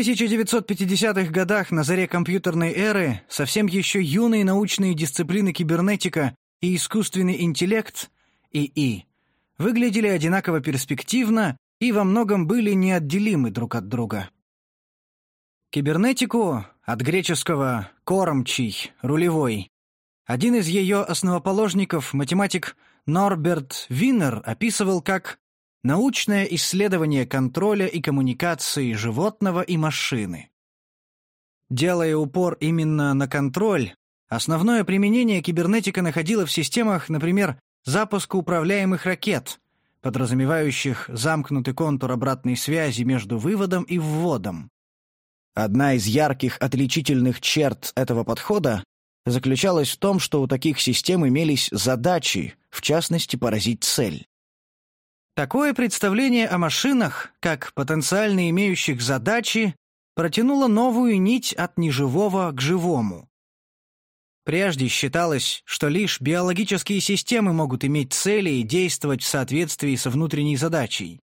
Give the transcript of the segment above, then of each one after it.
1950-х годах на заре компьютерной эры совсем еще юные научные дисциплины кибернетика и искусственный интеллект, ИИ, выглядели одинаково перспективно и во многом были неотделимы друг от друга. Кибернетику, от греческого «кормчий», «рулевой», один из ее основоположников, математик Норберт Виннер, описывал как «научное исследование контроля и коммуникации животного и машины». Делая упор именно на контроль, основное применение кибернетика находило в системах, например, запуска управляемых ракет, подразумевающих замкнутый контур обратной связи между выводом и вводом. Одна из ярких отличительных черт этого подхода заключалась в том, что у таких систем имелись задачи, в частности, поразить цель. Такое представление о машинах, как потенциально имеющих задачи, протянуло новую нить от неживого к живому. Прежде считалось, что лишь биологические системы могут иметь цели и действовать в соответствии со внутренней задачей.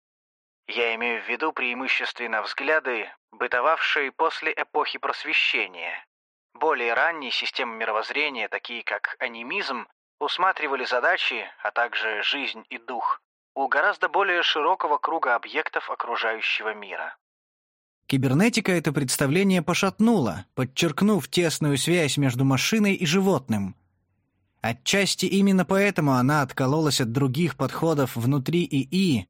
Я имею в виду преимущественно взгляды, бытовавшие после эпохи просвещения. Более ранние системы мировоззрения, такие как анимизм, усматривали задачи, а также жизнь и дух, у гораздо более широкого круга объектов окружающего мира. Кибернетика это представление пошатнула, подчеркнув тесную связь между машиной и животным. Отчасти именно поэтому она откололась от других подходов внутри ИИ,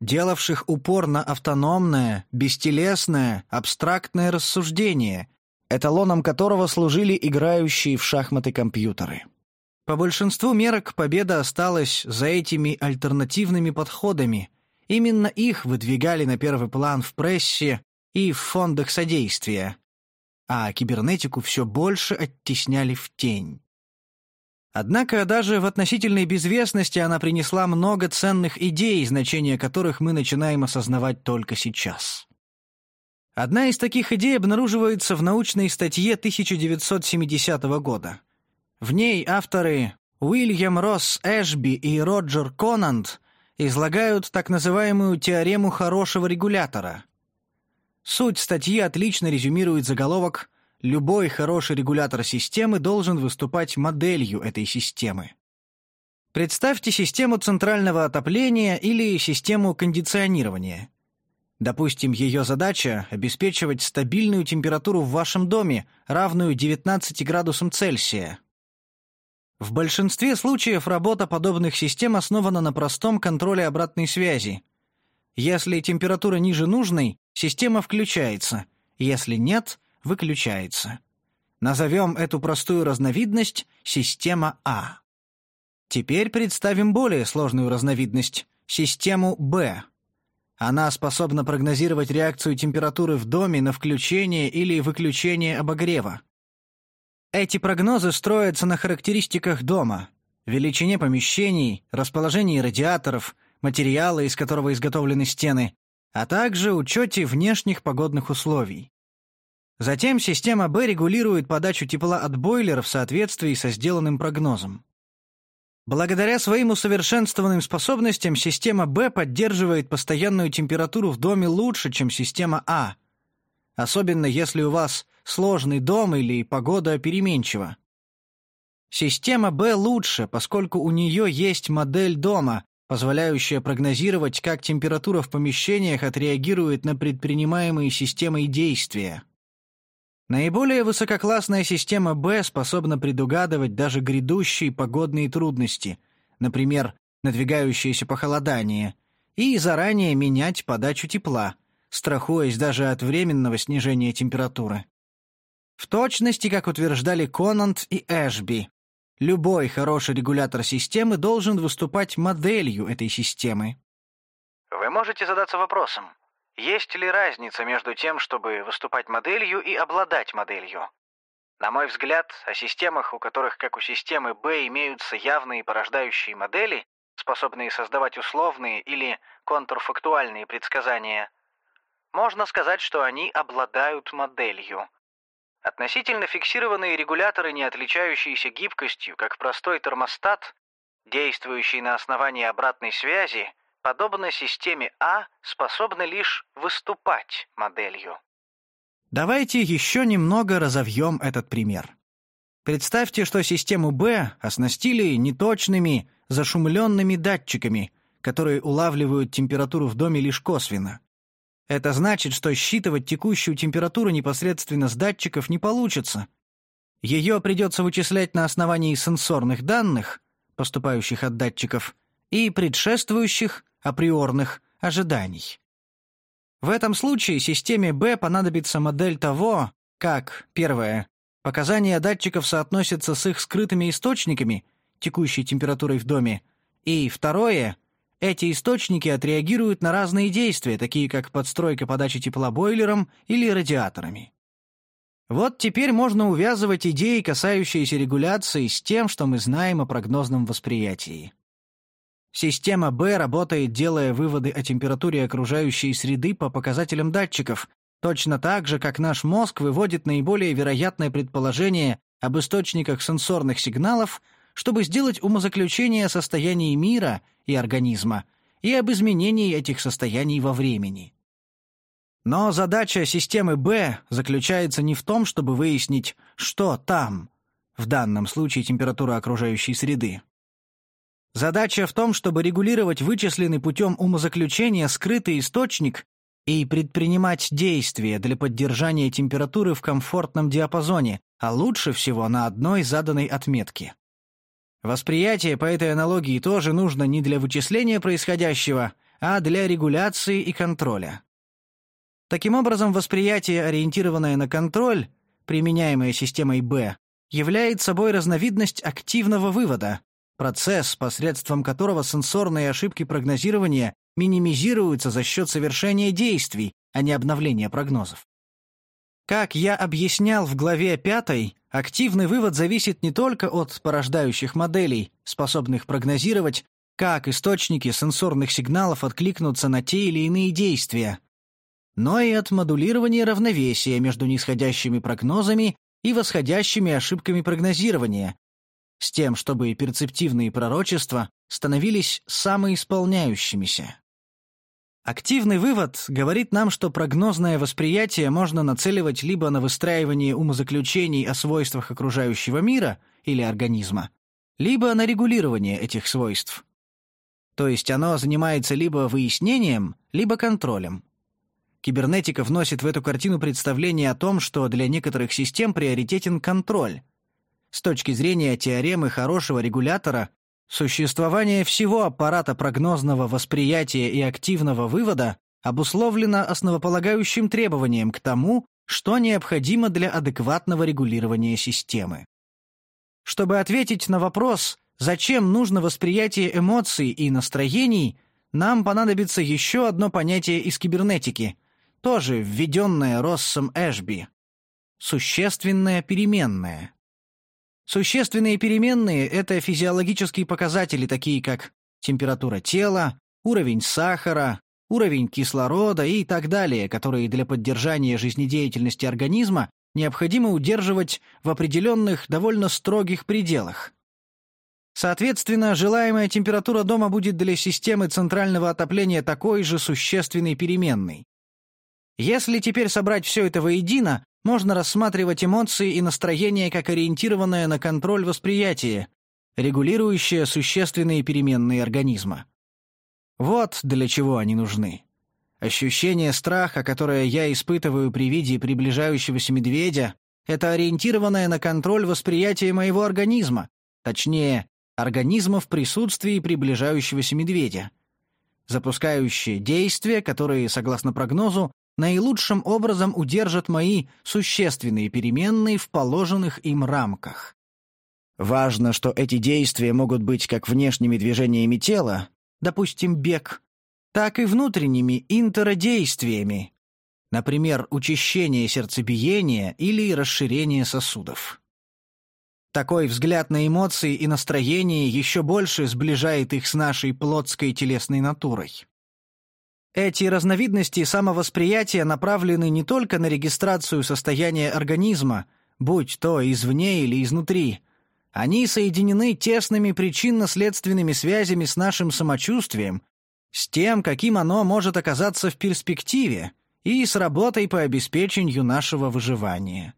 делавших упор на автономное, бестелесное, абстрактное рассуждение, эталоном которого служили играющие в шахматы компьютеры. По большинству мерок победа осталась за этими альтернативными подходами. Именно их выдвигали на первый план в прессе и в фондах содействия, а кибернетику все больше оттесняли в тень. Однако даже в относительной безвестности она принесла много ценных идей, значение которых мы начинаем осознавать только сейчас. Одна из таких идей обнаруживается в научной статье 1970 года. В ней авторы Уильям Росс Эшби и Роджер Конанд излагают так называемую теорему хорошего регулятора, Суть статьи отлично резюмирует заголовок «Любой хороший регулятор системы должен выступать моделью этой системы». Представьте систему центрального отопления или систему кондиционирования. Допустим, ее задача – обеспечивать стабильную температуру в вашем доме, равную 19 градусам Цельсия. В большинстве случаев работа подобных систем основана на простом контроле обратной связи. Если температура ниже нужной, Система включается, если нет, выключается. Назовем эту простую разновидность «система А». Теперь представим более сложную разновидность – систему Б. Она способна прогнозировать реакцию температуры в доме на включение или выключение обогрева. Эти прогнозы строятся на характеристиках дома, величине помещений, расположении радиаторов, материала, из которого изготовлены стены, а также учете внешних погодных условий. Затем система Б регулирует подачу тепла от бойлера в соответствии со сделанным прогнозом. Благодаря своим усовершенствованным способностям система Б поддерживает постоянную температуру в доме лучше, чем система А, особенно если у вас сложный дом или погода переменчива. Система Б лучше, поскольку у нее есть модель дома, позволяющая прогнозировать, как температура в помещениях отреагирует на предпринимаемые системой действия. Наиболее высококлассная система Б способна предугадывать даже грядущие погодные трудности, например, надвигающееся похолодание, и заранее менять подачу тепла, страхуясь даже от временного снижения температуры. В точности, как утверждали Конант и Эшби, Любой хороший регулятор системы должен выступать моделью этой системы. Вы можете задаться вопросом, есть ли разница между тем, чтобы выступать моделью и обладать моделью? На мой взгляд, о системах, у которых, как у системы B, имеются явные порождающие модели, способные создавать условные или контрфактуальные предсказания, можно сказать, что они обладают моделью – Относительно фиксированные регуляторы, не отличающиеся гибкостью, как простой термостат, действующий на основании обратной связи, подобно системе А, способны лишь выступать моделью. Давайте еще немного разовьем этот пример. Представьте, что систему Б оснастили неточными, зашумленными датчиками, которые улавливают температуру в доме лишь косвенно. Это значит, что считывать текущую температуру непосредственно с датчиков не получится. Ее придется вычислять на основании сенсорных данных, поступающих от датчиков, и предшествующих, априорных, ожиданий. В этом случае системе B понадобится модель того, как, первое, показания датчиков соотносятся с их скрытыми источниками, текущей температурой в доме, и, второе, эти источники отреагируют на разные действия, такие как подстройка подачи тепла бойлером или радиаторами. Вот теперь можно увязывать идеи, касающиеся регуляции, с тем, что мы знаем о прогнозном восприятии. Система Б работает, делая выводы о температуре окружающей среды по показателям датчиков, точно так же, как наш мозг выводит наиболее вероятное предположение об источниках сенсорных сигналов, чтобы сделать умозаключение о состоянии мира и организма и об изменении этих состояний во времени. Но задача системы Б заключается не в том, чтобы выяснить, что там, в данном случае температура окружающей среды. Задача в том, чтобы регулировать вычисленный путем умозаключения скрытый источник и предпринимать действия для поддержания температуры в комфортном диапазоне, а лучше всего на одной заданной отметке. Восприятие по этой аналогии тоже нужно не для вычисления происходящего, а для регуляции и контроля. Таким образом, восприятие, ориентированное на контроль, применяемое системой Б, является собой разновидность активного вывода, процесс, посредством которого сенсорные ошибки прогнозирования минимизируются за счет совершения действий, а не обновления прогнозов. Как я объяснял в главе 5, активный вывод зависит не только от порождающих моделей, способных прогнозировать, как источники сенсорных сигналов откликнутся на те или иные действия, но и от модулирования равновесия между нисходящими прогнозами и восходящими ошибками прогнозирования, с тем, чтобы перцептивные пророчества становились самоисполняющимися. Активный вывод говорит нам, что прогнозное восприятие можно нацеливать либо на выстраивание умозаключений о свойствах окружающего мира или организма, либо на регулирование этих свойств. То есть оно занимается либо выяснением, либо контролем. Кибернетика вносит в эту картину представление о том, что для некоторых систем приоритетен контроль, с точки зрения теоремы хорошего регулятора, существование всего аппарата прогнозного восприятия и активного вывода обусловлено основополагающим требованием к тому, что необходимо для адекватного регулирования системы. Чтобы ответить на вопрос, зачем нужно восприятие эмоций и настроений, нам понадобится еще одно понятие из кибернетики, тоже введенное Россом Эшби – существенное переменное. Существенные переменные — это физиологические показатели, такие как температура тела, уровень сахара, уровень кислорода и так далее, которые для поддержания жизнедеятельности организма необходимо удерживать в определенных довольно строгих пределах. Соответственно, желаемая температура дома будет для системы центрального отопления такой же существенной переменной. Если теперь собрать все это воедино, можно рассматривать эмоции и настроение как ориентированное на контроль восприятия, регулирующее существенные переменные организма. Вот для чего они нужны. Ощущение страха, которое я испытываю при виде приближающегося медведя, это ориентированное на контроль восприятия моего организма, точнее, организма в присутствии приближающегося медведя, запускающее действия, которые, согласно прогнозу, наилучшим образом удержат мои существенные переменные в положенных им рамках. Важно, что эти действия могут быть как внешними движениями тела, допустим, бег, так и внутренними интеродействиями, например, учащение сердцебиения или расширение сосудов. Такой взгляд на эмоции и настроение еще больше сближает их с нашей плотской телесной натурой. Эти разновидности самовосприятия направлены не только на регистрацию состояния организма, будь то извне или изнутри. Они соединены тесными причинно-следственными связями с нашим самочувствием, с тем, каким оно может оказаться в перспективе, и с работой по обеспечению нашего выживания.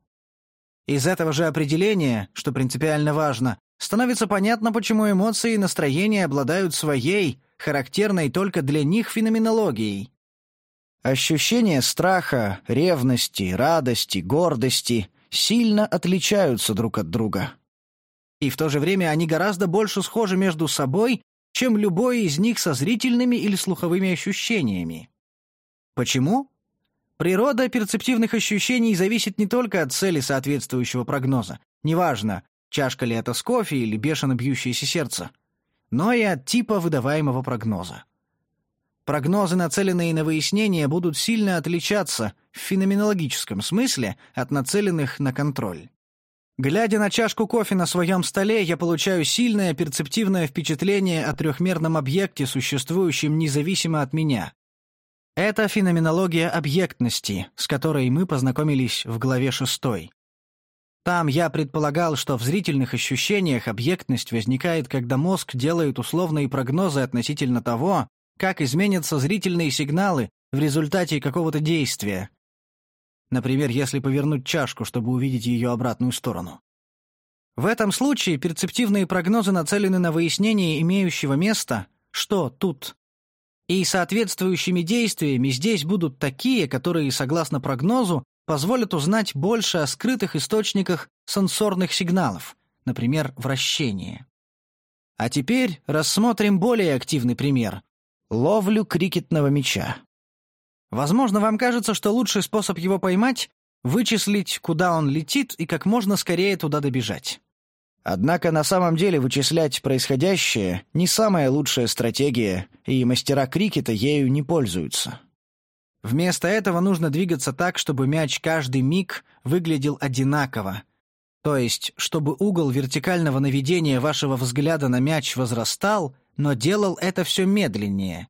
Из этого же определения, что принципиально важно, становится понятно, почему эмоции и настроения обладают своей, характерной только для них феноменологией. Ощущения страха, ревности, радости, гордости сильно отличаются друг от друга. И в то же время они гораздо больше схожи между собой, чем любой из них со зрительными или слуховыми ощущениями. Почему? Природа перцептивных ощущений зависит не только от цели соответствующего прогноза, неважно, чашка ли это с кофе или бешено бьющееся сердце, но и от типа выдаваемого прогноза. Прогнозы, нацеленные на выяснение, будут сильно отличаться в феноменологическом смысле от нацеленных на контроль. Глядя на чашку кофе на своем столе, я получаю сильное перцептивное впечатление о трехмерном объекте, существующем независимо от меня, это феноменология объектности, с которой мы познакомились в главе 6. Там я предполагал, что в зрительных ощущениях объектность возникает, когда мозг делает условные прогнозы относительно того, как изменятся зрительные сигналы в результате какого-то действия. Например, если повернуть чашку, чтобы увидеть ее обратную сторону. В этом случае перцептивные прогнозы нацелены на выяснение имеющего места, что тут и соответствующими действиями здесь будут такие, которые, согласно прогнозу, позволят узнать больше о скрытых источниках сенсорных сигналов, например, вращение. А теперь рассмотрим более активный пример — ловлю крикетного мяча. Возможно, вам кажется, что лучший способ его поймать — вычислить, куда он летит и как можно скорее туда добежать. Однако на самом деле вычислять происходящее — не самая лучшая стратегия, и мастера крикета ею не пользуются. Вместо этого нужно двигаться так, чтобы мяч каждый миг выглядел одинаково. То есть, чтобы угол вертикального наведения вашего взгляда на мяч возрастал, но делал это все медленнее.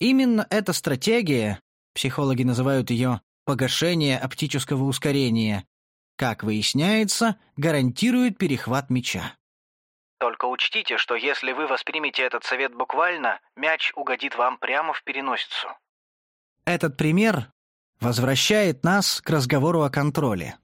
Именно эта стратегия, психологи называют ее «погашение оптического ускорения», как выясняется, гарантирует перехват мяча. Только учтите, что если вы воспримете этот совет буквально, мяч угодит вам прямо в переносицу. Этот пример возвращает нас к разговору о контроле.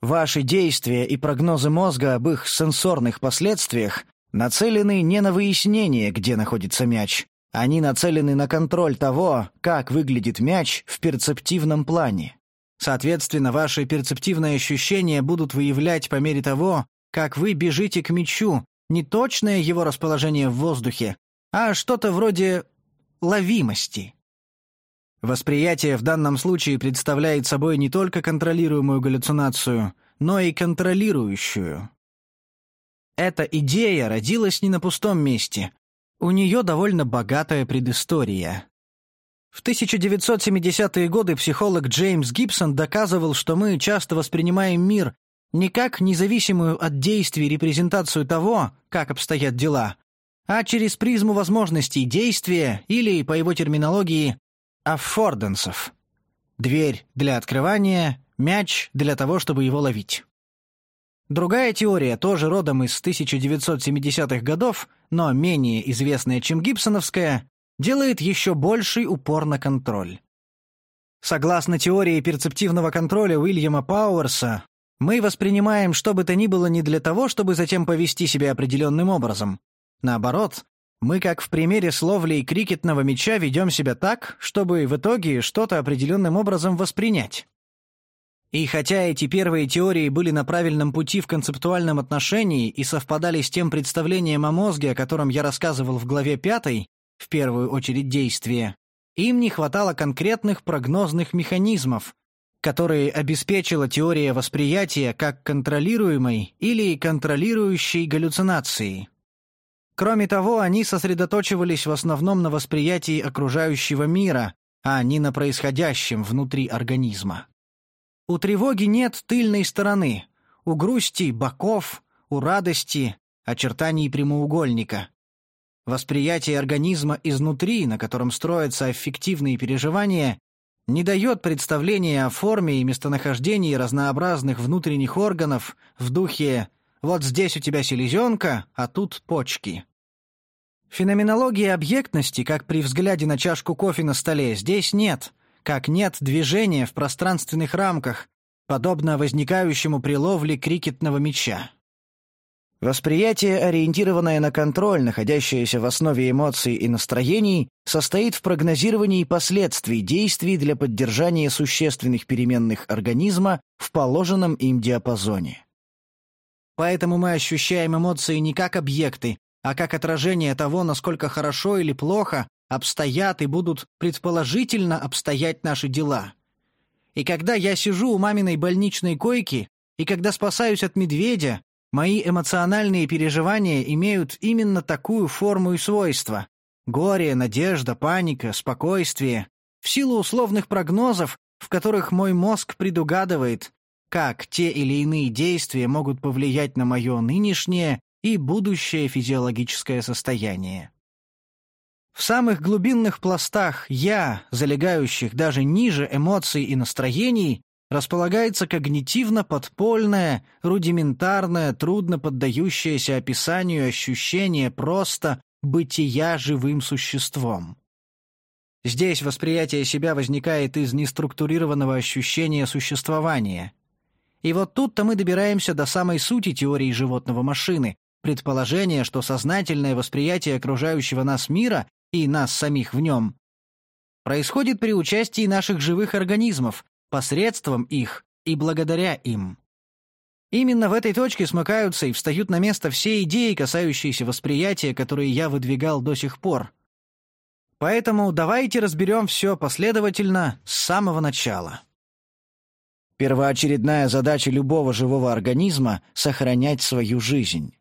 Ваши действия и прогнозы мозга об их сенсорных последствиях нацелены не на выяснение, где находится мяч. Они нацелены на контроль того, как выглядит мяч в перцептивном плане. Соответственно, ваши перцептивные ощущения будут выявлять по мере того, как вы бежите к мячу, не точное его расположение в воздухе, а что-то вроде ловимости. Восприятие в данном случае представляет собой не только контролируемую галлюцинацию, но и контролирующую. Эта идея родилась не на пустом месте. У нее довольно богатая предыстория. В 1970-е годы психолог Джеймс Гибсон доказывал, что мы часто воспринимаем мир не как независимую от действий репрезентацию того, как обстоят дела, а через призму возможностей действия или, по его терминологии, аффорденсов. Дверь для открывания, мяч для того, чтобы его ловить. Другая теория, тоже родом из 1970-х годов, но менее известная, чем гибсоновская, делает еще больший упор на контроль. Согласно теории перцептивного контроля Уильяма Пауэрса, мы воспринимаем что бы то ни было не для того, чтобы затем повести себя определенным образом. Наоборот, мы, как в примере с ловлей крикетного мяча, ведем себя так, чтобы в итоге что-то определенным образом воспринять. И хотя эти первые теории были на правильном пути в концептуальном отношении и совпадали с тем представлением о мозге, о котором я рассказывал в главе 5, в первую очередь действия, им не хватало конкретных прогнозных механизмов, которые обеспечила теория восприятия как контролируемой или контролирующей галлюцинации. Кроме того, они сосредоточивались в основном на восприятии окружающего мира, а не на происходящем внутри организма. У тревоги нет тыльной стороны, у грусти — боков, у радости — очертаний прямоугольника. Восприятие организма изнутри, на котором строятся аффективные переживания, не дает представления о форме и местонахождении разнообразных внутренних органов в духе «вот здесь у тебя селезенка, а тут почки». Феноменологии объектности, как при взгляде на чашку кофе на столе, здесь нет, как нет движения в пространственных рамках, подобно возникающему при ловле крикетного мяча. Восприятие, ориентированное на контроль, находящееся в основе эмоций и настроений, состоит в прогнозировании последствий действий для поддержания существенных переменных организма в положенном им диапазоне. Поэтому мы ощущаем эмоции не как объекты, а как отражение того, насколько хорошо или плохо обстоят и будут предположительно обстоять наши дела. И когда я сижу у маминой больничной койки, и когда спасаюсь от медведя, Мои эмоциональные переживания имеют именно такую форму и свойства. Горе, надежда, паника, спокойствие. В силу условных прогнозов, в которых мой мозг предугадывает, как те или иные действия могут повлиять на мое нынешнее и будущее физиологическое состояние. В самых глубинных пластах «я», залегающих даже ниже эмоций и настроений, располагается когнитивно-подпольное, рудиментарное, трудно поддающееся описанию ощущение просто бытия живым существом. Здесь восприятие себя возникает из неструктурированного ощущения существования. И вот тут-то мы добираемся до самой сути теории животного машины, предположения, что сознательное восприятие окружающего нас мира и нас самих в нем происходит при участии наших живых организмов, посредством их и благодаря им. Именно в этой точке смыкаются и встают на место все идеи, касающиеся восприятия, которые я выдвигал до сих пор. Поэтому давайте разберем все последовательно с самого начала. Первоочередная задача любого живого организма — сохранять свою жизнь.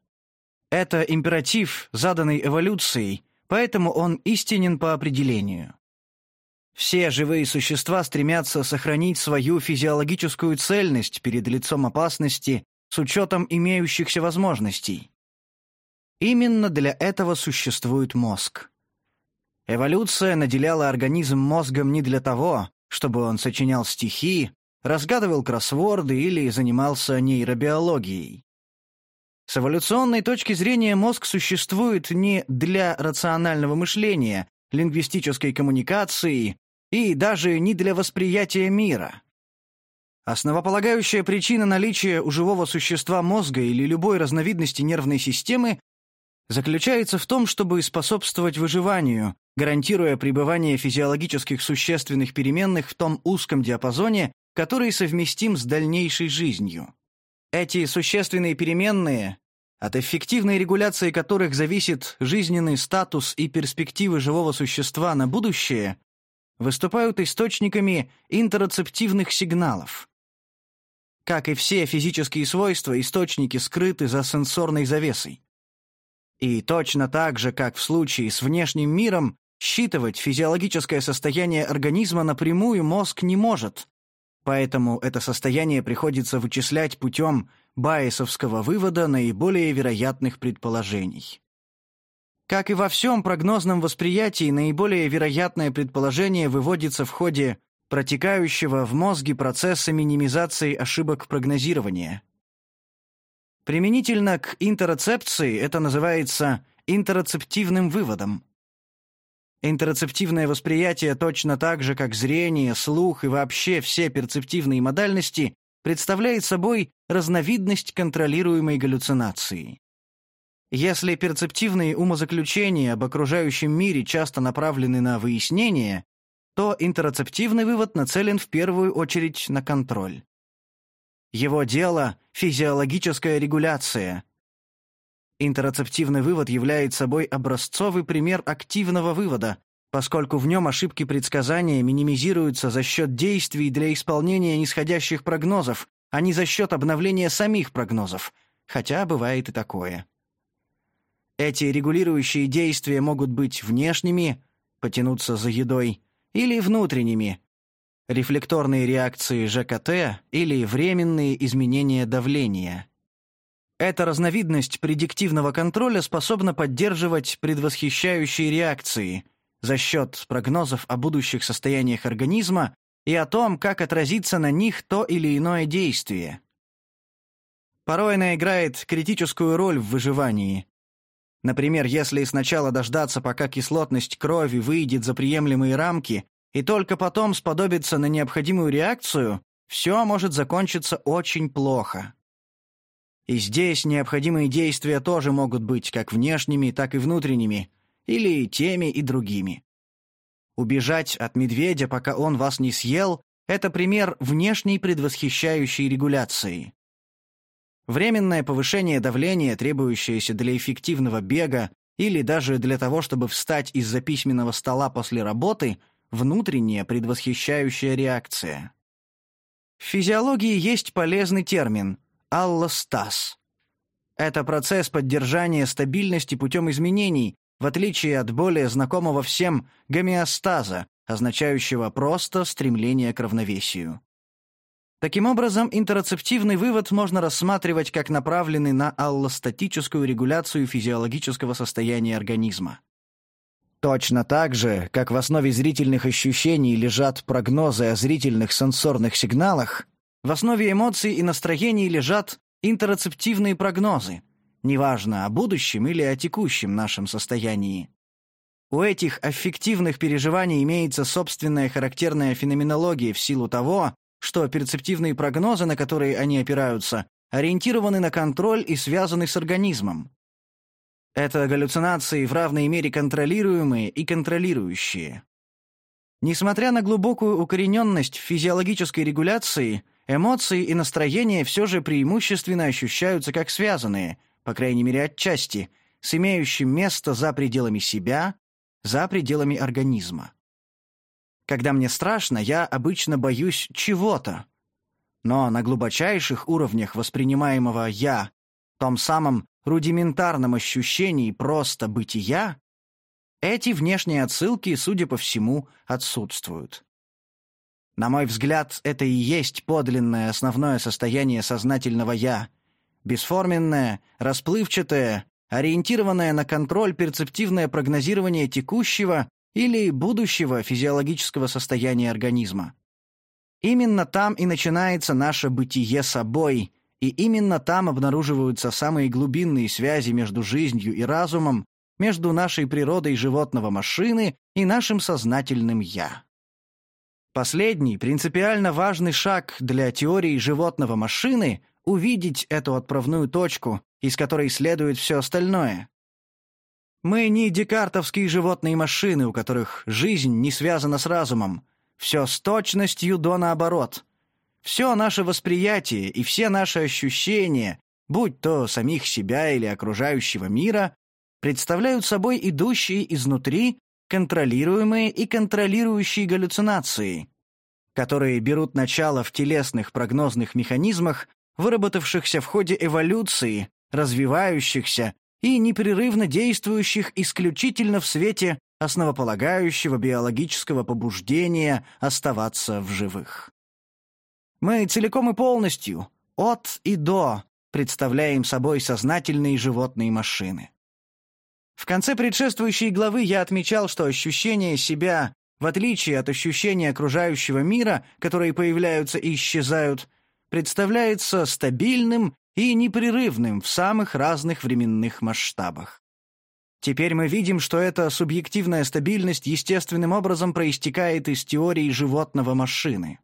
Это императив, заданный эволюцией, поэтому он истинен по определению. Все живые существа стремятся сохранить свою физиологическую цельность перед лицом опасности с учетом имеющихся возможностей. Именно для этого существует мозг. Эволюция наделяла организм мозгом не для того, чтобы он сочинял стихи, разгадывал кроссворды или занимался нейробиологией. С эволюционной точки зрения мозг существует не для рационального мышления, лингвистической коммуникации и даже не для восприятия мира. Основополагающая причина наличия у живого существа мозга или любой разновидности нервной системы заключается в том, чтобы способствовать выживанию, гарантируя пребывание физиологических существенных переменных в том узком диапазоне, который совместим с дальнейшей жизнью. Эти существенные переменные, от эффективной регуляции которых зависит жизненный статус и перспективы живого существа на будущее, выступают источниками интероцептивных сигналов. Как и все физические свойства, источники скрыты за сенсорной завесой. И точно так же, как в случае с внешним миром, считывать физиологическое состояние организма напрямую мозг не может, поэтому это состояние приходится вычислять путем байесовского вывода наиболее вероятных предположений. Как и во всем прогнозном восприятии, наиболее вероятное предположение выводится в ходе протекающего в мозге процесса минимизации ошибок прогнозирования. Применительно к интероцепции это называется интероцептивным выводом. Интероцептивное восприятие точно так же, как зрение, слух и вообще все перцептивные модальности представляет собой разновидность контролируемой галлюцинации. Если перцептивные умозаключения об окружающем мире часто направлены на выяснение, то интероцептивный вывод нацелен в первую очередь на контроль. Его дело — физиологическая регуляция. Интероцептивный вывод является собой образцовый пример активного вывода, поскольку в нем ошибки предсказания минимизируются за счет действий для исполнения нисходящих прогнозов, а не за счет обновления самих прогнозов, хотя бывает и такое. Эти регулирующие действия могут быть внешними, потянуться за едой, или внутренними, рефлекторные реакции ЖКТ или временные изменения давления. Эта разновидность предиктивного контроля способна поддерживать предвосхищающие реакции за счет прогнозов о будущих состояниях организма и о том, как отразится на них то или иное действие. Порой она играет критическую роль в выживании, Например, если сначала дождаться, пока кислотность крови выйдет за приемлемые рамки, и только потом сподобиться на необходимую реакцию, все может закончиться очень плохо. И здесь необходимые действия тоже могут быть как внешними, так и внутренними, или теми и другими. Убежать от медведя, пока он вас не съел, это пример внешней предвосхищающей регуляции. Временное повышение давления, требующееся для эффективного бега или даже для того, чтобы встать из-за письменного стола после работы, внутренняя предвосхищающая реакция. В физиологии есть полезный термин – аллостаз. Это процесс поддержания стабильности путем изменений, в отличие от более знакомого всем гомеостаза, означающего просто стремление к равновесию. Таким образом, интероцептивный вывод можно рассматривать как направленный на аллостатическую регуляцию физиологического состояния организма. Точно так же, как в основе зрительных ощущений лежат прогнозы о зрительных сенсорных сигналах, в основе эмоций и настроений лежат интероцептивные прогнозы, неважно, о будущем или о текущем нашем состоянии. У этих аффективных переживаний имеется собственная характерная феноменология в силу того, что перцептивные прогнозы, на которые они опираются, ориентированы на контроль и связаны с организмом. Это галлюцинации в равной мере контролируемые и контролирующие. Несмотря на глубокую укорененность физиологической регуляции, эмоции и настроения все же преимущественно ощущаются как связанные, по крайней мере отчасти, с имеющим место за пределами себя, за пределами организма. Когда мне страшно, я обычно боюсь чего-то. Но на глубочайших уровнях воспринимаемого «я», том самом рудиментарном ощущении просто бытия, эти внешние отсылки, судя по всему, отсутствуют. На мой взгляд, это и есть подлинное основное состояние сознательного «я», бесформенное, расплывчатое, ориентированное на контроль перцептивное прогнозирование текущего или будущего физиологического состояния организма. Именно там и начинается наше бытие собой, и именно там обнаруживаются самые глубинные связи между жизнью и разумом, между нашей природой животного машины и нашим сознательным «я». Последний, принципиально важный шаг для теории животного машины — увидеть эту отправную точку, из которой следует все остальное. Мы не декартовские животные машины, у которых жизнь не связана с разумом. Все с точностью до наоборот. Все наше восприятие и все наши ощущения, будь то самих себя или окружающего мира, представляют собой идущие изнутри контролируемые и контролирующие галлюцинации, которые берут начало в телесных прогнозных механизмах, выработавшихся в ходе эволюции, развивающихся и непрерывно действующих исключительно в свете основополагающего биологического побуждения оставаться в живых. Мы целиком и полностью, от и до, представляем собой сознательные животные машины. В конце предшествующей главы я отмечал, что ощущение себя, в отличие от ощущения окружающего мира, которые появляются и исчезают, представляется стабильным и непрерывным в самых разных временных масштабах. Теперь мы видим, что эта субъективная стабильность естественным образом проистекает из теории животного машины.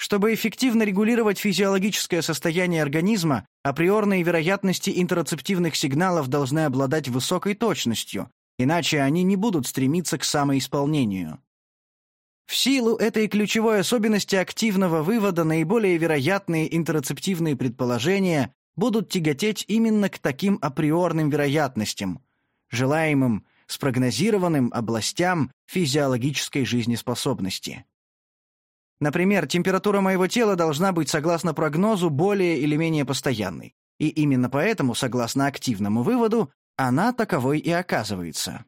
Чтобы эффективно регулировать физиологическое состояние организма, априорные вероятности интероцептивных сигналов должны обладать высокой точностью, иначе они не будут стремиться к самоисполнению. В силу этой ключевой особенности активного вывода наиболее вероятные интероцептивные предположения будут тяготеть именно к таким априорным вероятностям, желаемым спрогнозированным областям физиологической жизнеспособности. Например, температура моего тела должна быть, согласно прогнозу, более или менее постоянной. И именно поэтому, согласно активному выводу, она таковой и оказывается.